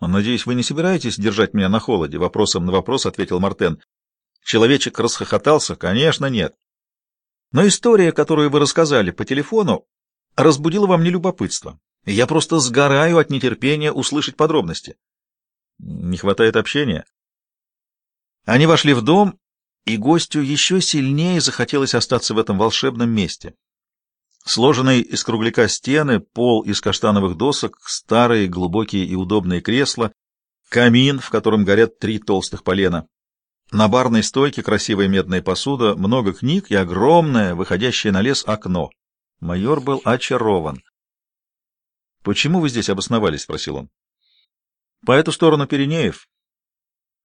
Надеюсь, вы не собираетесь держать меня на холоде? Вопросом на вопрос ответил Мартен. Человечек расхохотался. Конечно, нет. Но история, которую вы рассказали по телефону, разбудила во мне любопытство. Я просто сгораю от нетерпения услышать подробности. Не хватает общения. Они вошли в дом, и гостю еще сильнее захотелось остаться в этом волшебном месте. Сложенные из кругляка стены, пол из каштановых досок, старые, глубокие и удобные кресла, камин, в котором горят три толстых полена. На барной стойке красивая медная посуда, много книг и огромное, выходящее на лес, окно. Майор был очарован. — Почему вы здесь обосновались? — спросил он. — По эту сторону Пиренеев.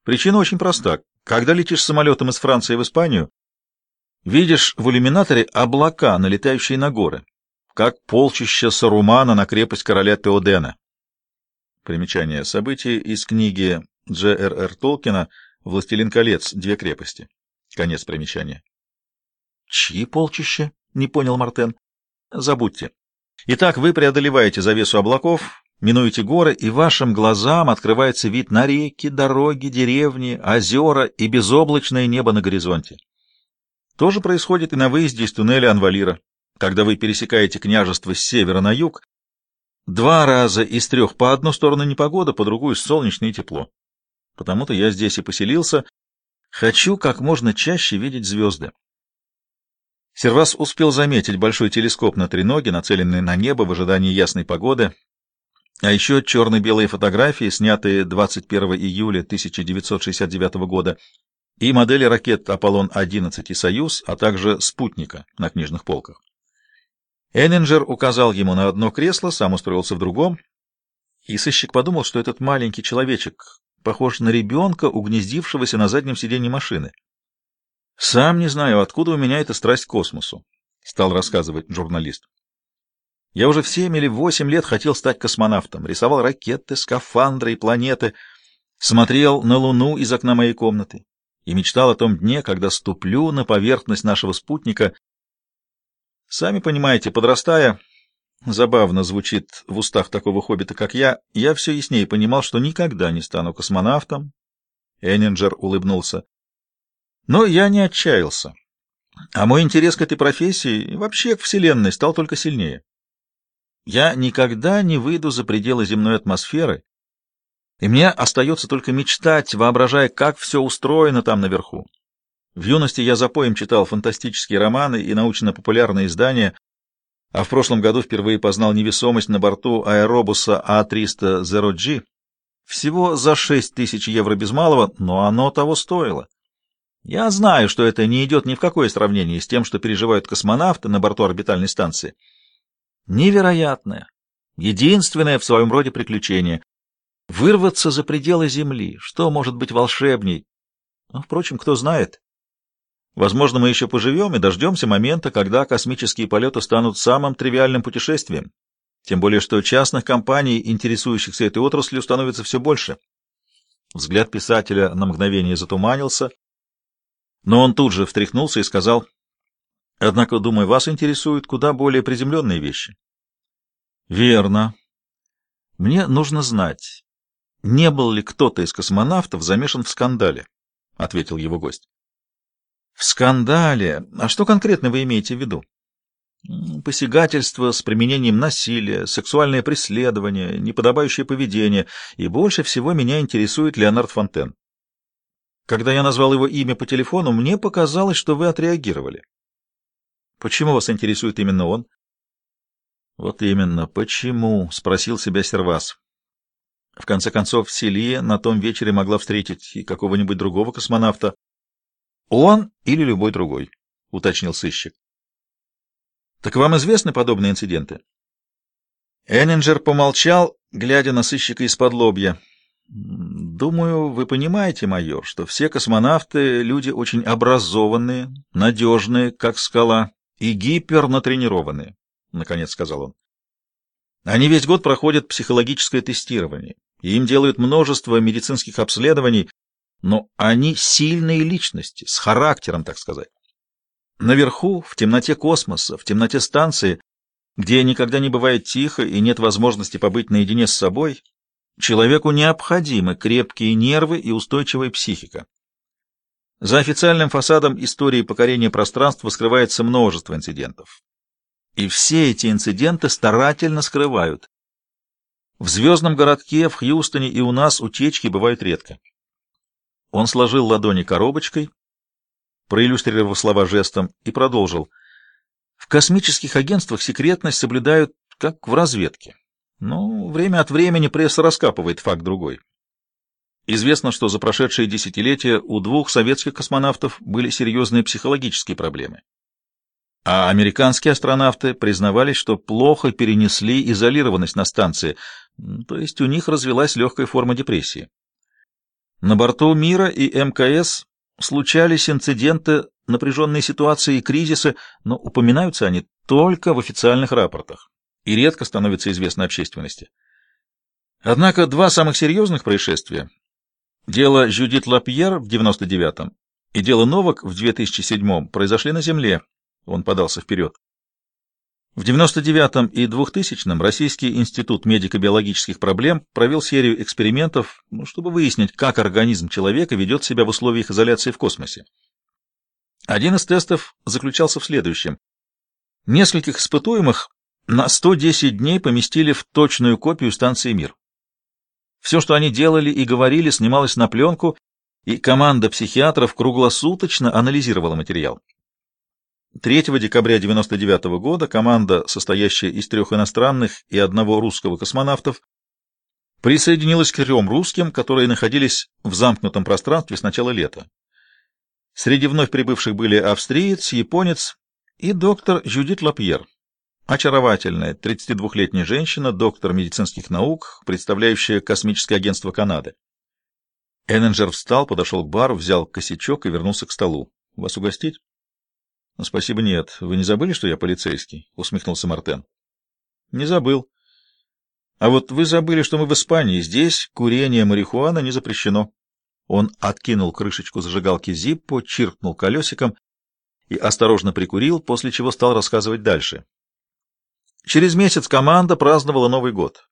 Причина очень проста. Когда летишь самолетом из Франции в Испанию, видишь в иллюминаторе облака, налетающие на горы, как полчища Сарумана на крепость короля Теодена. Примечание. События из книги Дж.Р.Р. Толкина «Властелин колец. Две крепости». Конец примечания. «Чьи полчища?» — не понял Мартен. «Забудьте. Итак, вы преодолеваете завесу облаков, минуете горы, и вашим глазам открывается вид на реки, дороги, деревни, озера и безоблачное небо на горизонте. То же происходит и на выезде из туннеля Анвалира, когда вы пересекаете княжество с севера на юг, два раза из трех по одну сторону непогода, по другую солнечное и тепло. Потому-то я здесь и поселился. Хочу как можно чаще видеть звезды. Сервас успел заметить большой телескоп на треноге, нацеленный на небо в ожидании ясной погоды, а еще черно-белые фотографии, снятые 21 июля 1969 года, и модели ракет «Аполлон-11» и «Союз», а также «Спутника» на книжных полках. Эннинджер указал ему на одно кресло, сам устроился в другом, и сыщик подумал, что этот маленький человечек похож на ребенка, угнездившегося на заднем сиденье машины. «Сам не знаю, откуда у меня эта страсть к космосу», — стал рассказывать журналист. «Я уже в семь или восемь лет хотел стать космонавтом, рисовал ракеты, скафандры и планеты, смотрел на Луну из окна моей комнаты и мечтал о том дне, когда ступлю на поверхность нашего спутника. Сами понимаете, подрастая, забавно звучит в устах такого хоббита, как я, я все яснее понимал, что никогда не стану космонавтом». Эннинджер улыбнулся. Но я не отчаялся. А мой интерес к этой профессии и вообще к Вселенной стал только сильнее. Я никогда не выйду за пределы земной атмосферы, и мне остается только мечтать, воображая, как все устроено там наверху. В юности я за поем читал фантастические романы и научно-популярные издания, а в прошлом году впервые познал невесомость на борту аэробуса А300 Zero G. Всего за 6 тысяч евро без малого, но оно того стоило. Я знаю, что это не идет ни в какое сравнение с тем, что переживают космонавты на борту орбитальной станции. Невероятное, единственное в своем роде приключение. Вырваться за пределы Земли, что может быть волшебней? Ну, впрочем, кто знает. Возможно, мы еще поживем и дождемся момента, когда космические полеты станут самым тривиальным путешествием. Тем более, что частных компаний, интересующихся этой отраслью, становится все больше. Взгляд писателя на мгновение затуманился, но он тут же встряхнулся и сказал, «Однако, думаю, вас интересуют куда более приземленные вещи». «Верно. Мне нужно знать, не был ли кто-то из космонавтов замешан в скандале», — ответил его гость. «В скандале? А что конкретно вы имеете в виду?» посягательство с применением насилия, сексуальное преследование, неподобающее поведение, и больше всего меня интересует Леонард Фонтен. Когда я назвал его имя по телефону, мне показалось, что вы отреагировали. Почему вас интересует именно он? Вот именно, почему? Спросил себя Сервас. В конце концов, Селия на том вечере могла встретить и какого-нибудь другого космонавта. Он или любой другой, уточнил сыщик. Так вам известны подобные инциденты? Эннинджер помолчал, глядя на сыщика из-под лобья. Думаю, вы понимаете, майор, что все космонавты — люди очень образованные, надежные, как скала, и гипернатренированные, — наконец сказал он. Они весь год проходят психологическое тестирование, и им делают множество медицинских обследований, но они сильные личности, с характером, так сказать. Наверху, в темноте космоса, в темноте станции, где никогда не бывает тихо и нет возможности побыть наедине с собой, Человеку необходимы крепкие нервы и устойчивая психика. За официальным фасадом истории покорения пространства скрывается множество инцидентов. И все эти инциденты старательно скрывают. В звездном городке, в Хьюстоне и у нас утечки бывают редко. Он сложил ладони коробочкой, проиллюстрировав слова жестом, и продолжил. В космических агентствах секретность соблюдают, как в разведке. Но время от времени пресса раскапывает факт другой. Известно, что за прошедшие десятилетия у двух советских космонавтов были серьезные психологические проблемы. А американские астронавты признавались, что плохо перенесли изолированность на станции, то есть у них развилась легкая форма депрессии. На борту «Мира» и МКС случались инциденты, напряженные ситуации и кризисы, но упоминаются они только в официальных рапортах и редко становятся известны общественности. Однако два самых серьезных происшествия – дело Жюдит Лапьер в 99-м и дело Новак в 2007-м – произошли на Земле. Он подался вперед. В 99-м и 2000-м Российский институт медико-биологических проблем провел серию экспериментов, ну, чтобы выяснить, как организм человека ведет себя в условиях изоляции в космосе. Один из тестов заключался в следующем. Нескольких испытуемых на 110 дней поместили в точную копию станции «Мир». Все, что они делали и говорили, снималось на пленку, и команда психиатров круглосуточно анализировала материал. 3 декабря 1999 года команда, состоящая из трех иностранных и одного русского космонавтов, присоединилась к трем русским, которые находились в замкнутом пространстве с начала лета. Среди вновь прибывших были австриец, японец и доктор Жюдит Лапьер, очаровательная 32-летняя женщина, доктор медицинских наук, представляющая космическое агентство Канады. Энненджер встал, подошел к бару, взял косячок и вернулся к столу. — Вас угостить? — Спасибо, нет. Вы не забыли, что я полицейский? — усмехнулся Мартен. — Не забыл. — А вот вы забыли, что мы в Испании. Здесь курение марихуаны не запрещено. Он откинул крышечку зажигалки Зиппо, чиркнул колесиком и осторожно прикурил, после чего стал рассказывать дальше. Через месяц команда праздновала Новый год.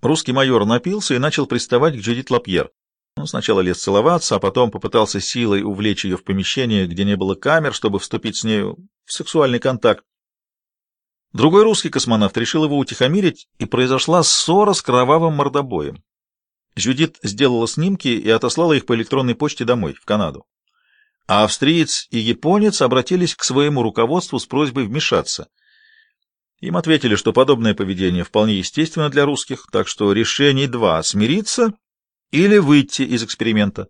Русский майор напился и начал приставать к Джудит Лапьер. Он сначала лез целоваться, а потом попытался силой увлечь ее в помещение, где не было камер, чтобы вступить с нею в сексуальный контакт. Другой русский космонавт решил его утихомирить, и произошла ссора с кровавым мордобоем. Жюдит сделала снимки и отослала их по электронной почте домой, в Канаду. А австриец и японец обратились к своему руководству с просьбой вмешаться. Им ответили, что подобное поведение вполне естественно для русских, так что решений два — смириться или выйти из эксперимента.